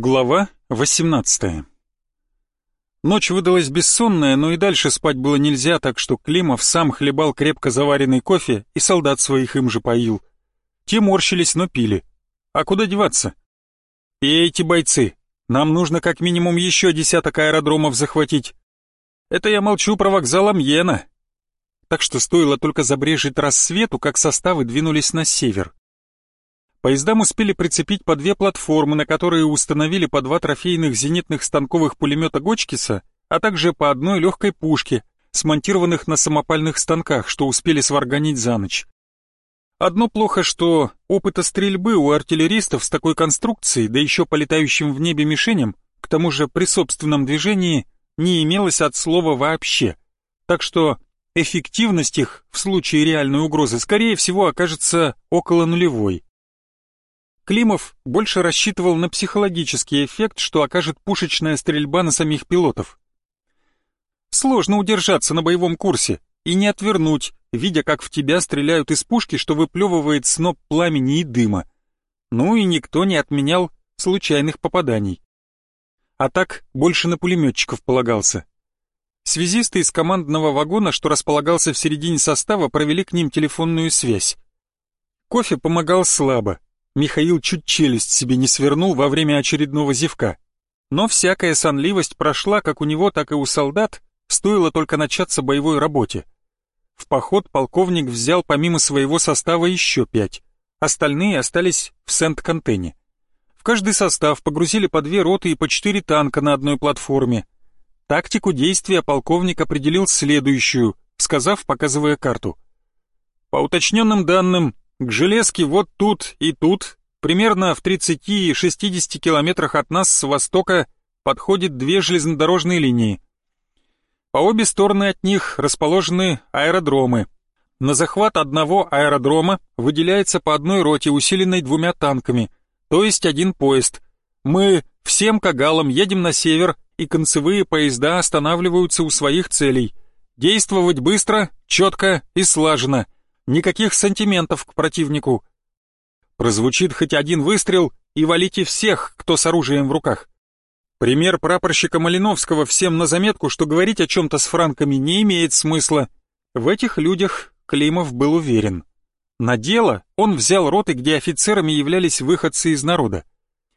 Глава 18 Ночь выдалась бессонная, но и дальше спать было нельзя, так что Климов сам хлебал крепко заваренный кофе и солдат своих им же поил. Те морщились, но пили. А куда деваться? «Пейте, бойцы, нам нужно как минимум еще десяток аэродромов захватить. Это я молчу про вокзал Амьена». Так что стоило только забрежить рассвету, как составы двинулись на север. Поездам успели прицепить по две платформы, на которые установили по два трофейных зенитных станковых пулемета Гочкиса, а также по одной легкой пушке, смонтированных на самопальных станках, что успели сварганить за ночь. Одно плохо, что опыта стрельбы у артиллеристов с такой конструкцией, да еще по летающим в небе мишеням, к тому же при собственном движении, не имелось от слова вообще. Так что эффективность их в случае реальной угрозы, скорее всего, окажется около нулевой. Климов больше рассчитывал на психологический эффект, что окажет пушечная стрельба на самих пилотов. Сложно удержаться на боевом курсе и не отвернуть, видя, как в тебя стреляют из пушки, что выплевывает сноп пламени и дыма. Ну и никто не отменял случайных попаданий. А так больше на пулеметчиков полагался. Связисты из командного вагона, что располагался в середине состава, провели к ним телефонную связь. Кофе помогал слабо, Михаил чуть челюсть себе не свернул во время очередного зевка. Но всякая сонливость прошла как у него, так и у солдат, стоило только начаться боевой работе. В поход полковник взял помимо своего состава еще пять. Остальные остались в Сент-Кантене. В каждый состав погрузили по две роты и по четыре танка на одной платформе. Тактику действия полковник определил следующую, сказав, показывая карту. По уточненным данным, к железке вот тут и тут, примерно в 30-60 километрах от нас с востока, подходят две железнодорожные линии. По обе стороны от них расположены аэродромы. На захват одного аэродрома выделяется по одной роте, усиленной двумя танками, то есть один поезд. Мы всем кагалам едем на север, и концевые поезда останавливаются у своих целей. Действовать быстро, четко и слаженно – Никаких сантиментов к противнику. Прозвучит хоть один выстрел и валите всех, кто с оружием в руках. Пример прапорщика Малиновского всем на заметку, что говорить о чем-то с франками не имеет смысла. В этих людях Климов был уверен. На дело он взял роты, где офицерами являлись выходцы из народа.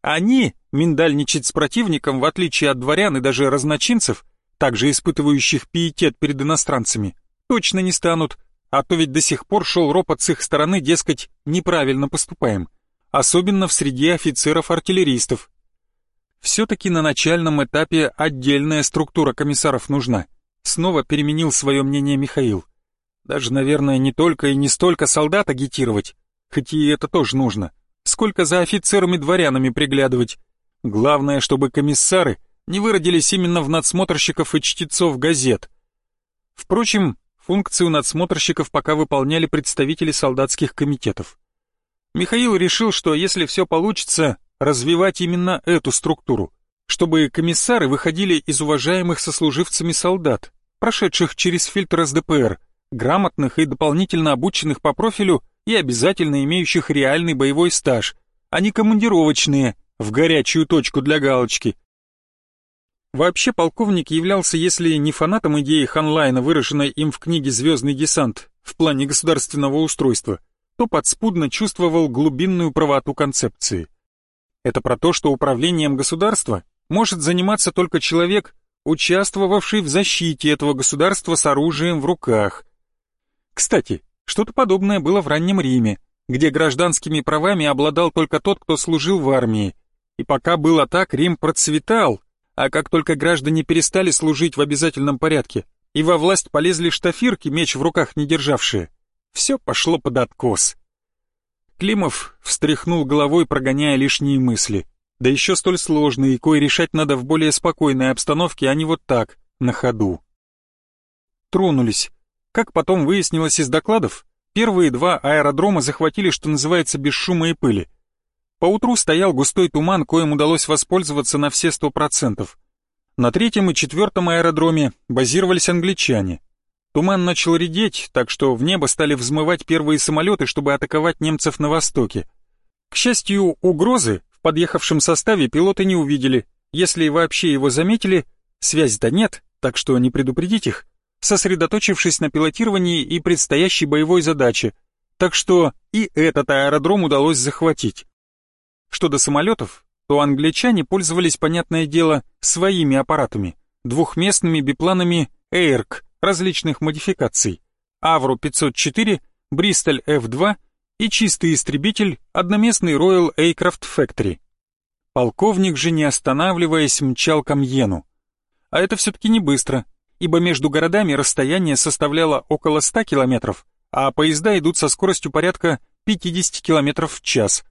Они миндальничать с противником, в отличие от дворян и даже разночинцев, также испытывающих пиетет перед иностранцами, точно не станут, а то ведь до сих пор шел ропот с их стороны, дескать, неправильно поступаем. Особенно в среде офицеров-артиллеристов. Все-таки на начальном этапе отдельная структура комиссаров нужна. Снова переменил свое мнение Михаил. Даже, наверное, не только и не столько солдат агитировать, хоть и это тоже нужно, сколько за офицерами-дворянами приглядывать. Главное, чтобы комиссары не выродились именно в надсмотрщиков и чтецов газет. Впрочем, Функцию надсмотрщиков пока выполняли представители солдатских комитетов. Михаил решил, что если все получится, развивать именно эту структуру, чтобы комиссары выходили из уважаемых сослуживцами солдат, прошедших через фильтр СДПР, грамотных и дополнительно обученных по профилю и обязательно имеющих реальный боевой стаж, а не командировочные, в горячую точку для галочки, Вообще полковник являлся, если не фанатом идеи Ханлайна, выраженной им в книге «Звездный десант» в плане государственного устройства, то подспудно чувствовал глубинную правоту концепции. Это про то, что управлением государства может заниматься только человек, участвовавший в защите этого государства с оружием в руках. Кстати, что-то подобное было в раннем Риме, где гражданскими правами обладал только тот, кто служил в армии. И пока было так, Рим процветал, а как только граждане перестали служить в обязательном порядке и во власть полезли штафирки, меч в руках не державшие, все пошло под откос. Климов встряхнул головой, прогоняя лишние мысли. Да еще столь сложные, кое решать надо в более спокойной обстановке, а не вот так, на ходу. Тронулись. Как потом выяснилось из докладов, первые два аэродрома захватили, что называется, без шума и пыли — Поутру стоял густой туман, коим удалось воспользоваться на все сто процентов. На третьем и четвертом аэродроме базировались англичане. Туман начал редеть, так что в небо стали взмывать первые самолеты, чтобы атаковать немцев на востоке. К счастью, угрозы в подъехавшем составе пилоты не увидели, если вообще его заметили, связи-то нет, так что не предупредить их, сосредоточившись на пилотировании и предстоящей боевой задаче, так что и этот аэродром удалось захватить. Что до самолетов, то англичане пользовались, понятное дело, своими аппаратами, двухместными бипланами «Эйрк» различных модификаций, Авру 504, Бристоль F2 и чистый истребитель одноместный Royal Aircraft Factory. Полковник же, не останавливаясь, мчал к Амьену. А это все-таки не быстро, ибо между городами расстояние составляло около 100 километров, а поезда идут со скоростью порядка 50 километров в час.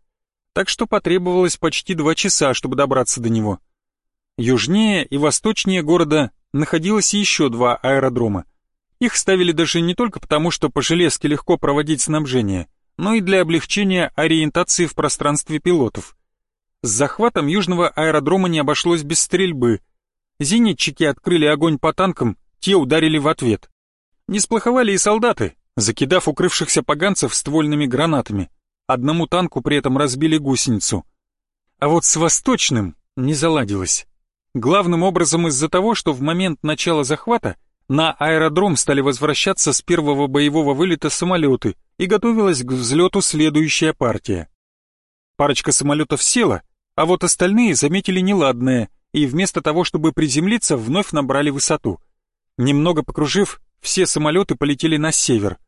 Так что потребовалось почти два часа, чтобы добраться до него. Южнее и восточнее города находилось еще два аэродрома. Их ставили даже не только потому, что по железке легко проводить снабжение, но и для облегчения ориентации в пространстве пилотов. С захватом южного аэродрома не обошлось без стрельбы. Зенитчики открыли огонь по танкам, те ударили в ответ. Не сплоховали и солдаты, закидав укрывшихся поганцев ствольными гранатами. Одному танку при этом разбили гусеницу. А вот с восточным не заладилось. Главным образом из-за того, что в момент начала захвата на аэродром стали возвращаться с первого боевого вылета самолеты и готовилась к взлету следующая партия. Парочка самолетов села, а вот остальные заметили неладное и вместо того, чтобы приземлиться, вновь набрали высоту. Немного покружив, все самолеты полетели на север.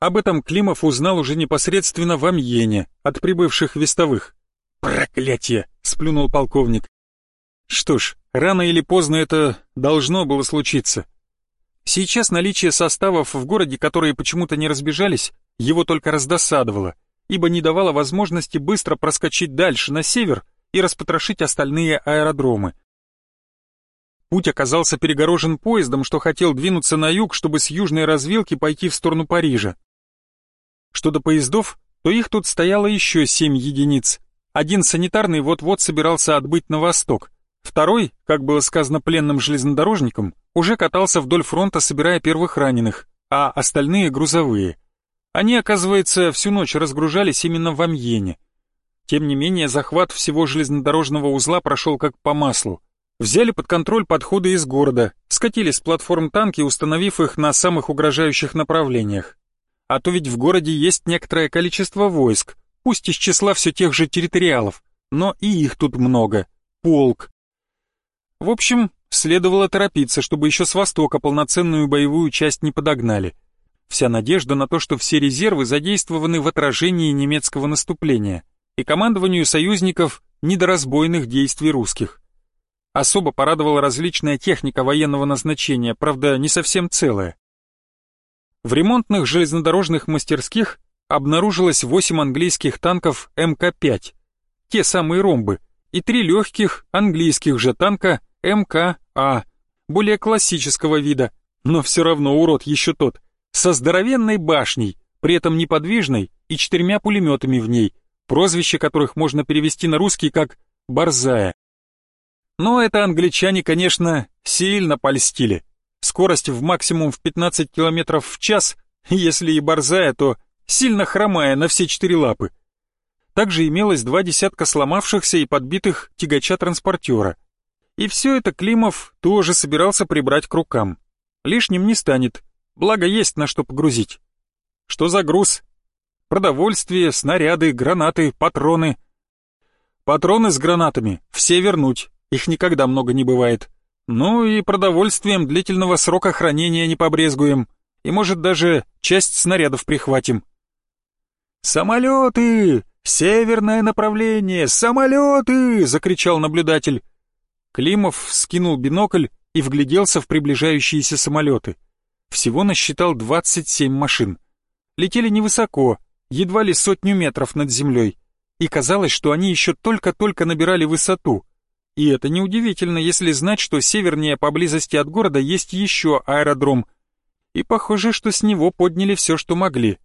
Об этом Климов узнал уже непосредственно в Амьене, от прибывших вестовых. «Проклятие!» — сплюнул полковник. Что ж, рано или поздно это должно было случиться. Сейчас наличие составов в городе, которые почему-то не разбежались, его только раздосадовало, ибо не давало возможности быстро проскочить дальше, на север, и распотрошить остальные аэродромы. Путь оказался перегорожен поездом, что хотел двинуться на юг, чтобы с южной развилки пойти в сторону Парижа. Что до поездов, то их тут стояло еще семь единиц. Один санитарный вот-вот собирался отбыть на восток. Второй, как было сказано пленным железнодорожникам, уже катался вдоль фронта, собирая первых раненых, а остальные грузовые. Они, оказывается, всю ночь разгружались именно в Амьене. Тем не менее, захват всего железнодорожного узла прошел как по маслу. Взяли под контроль подходы из города, скатили с платформ танки, установив их на самых угрожающих направлениях. А то ведь в городе есть некоторое количество войск, пусть из числа все тех же территориалов, но и их тут много. Полк. В общем, следовало торопиться, чтобы еще с востока полноценную боевую часть не подогнали. Вся надежда на то, что все резервы задействованы в отражении немецкого наступления и командованию союзников недоразбойных действий русских. Особо порадовала различная техника военного назначения, правда, не совсем целая. В ремонтных железнодорожных мастерских обнаружилось 8 английских танков МК-5, те самые ромбы, и три легких английских же танка МКА, более классического вида, но все равно урод еще тот, со здоровенной башней, при этом неподвижной и четырьмя пулеметами в ней, прозвище которых можно перевести на русский как «борзая». Но это англичане, конечно, сильно польстили. Скорость в максимум в 15 км в час, если и борзая, то сильно хромая на все четыре лапы. Также имелось два десятка сломавшихся и подбитых тягача-транспортера. И все это Климов тоже собирался прибрать к рукам. Лишним не станет, благо есть на что погрузить. Что за груз? Продовольствие, снаряды, гранаты, патроны. Патроны с гранатами все вернуть, их никогда много не бывает. Ну и продовольствием длительного срока хранения не побрезгуем. И может даже часть снарядов прихватим. «Самолеты! Северное направление! Самолеты!» — закричал наблюдатель. Климов скинул бинокль и вгляделся в приближающиеся самолеты. Всего насчитал 27 машин. Летели невысоко, едва ли сотню метров над землей, и казалось, что они еще только-только набирали высоту. И это неудивительно, если знать, что севернее поблизости от города есть еще аэродром. И похоже, что с него подняли все, что могли.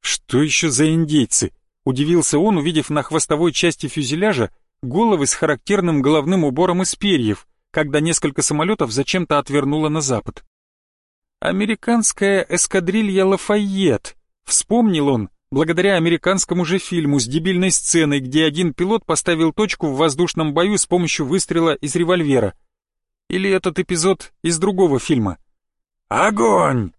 «Что еще за индейцы?» — удивился он, увидев на хвостовой части фюзеляжа головы с характерным головным убором из перьев, когда несколько самолетов зачем-то отвернуло на запад. «Американская эскадрилья Лафайет», — вспомнил он, благодаря американскому же фильму с дебильной сценой, где один пилот поставил точку в воздушном бою с помощью выстрела из револьвера. Или этот эпизод из другого фильма? «Огонь!»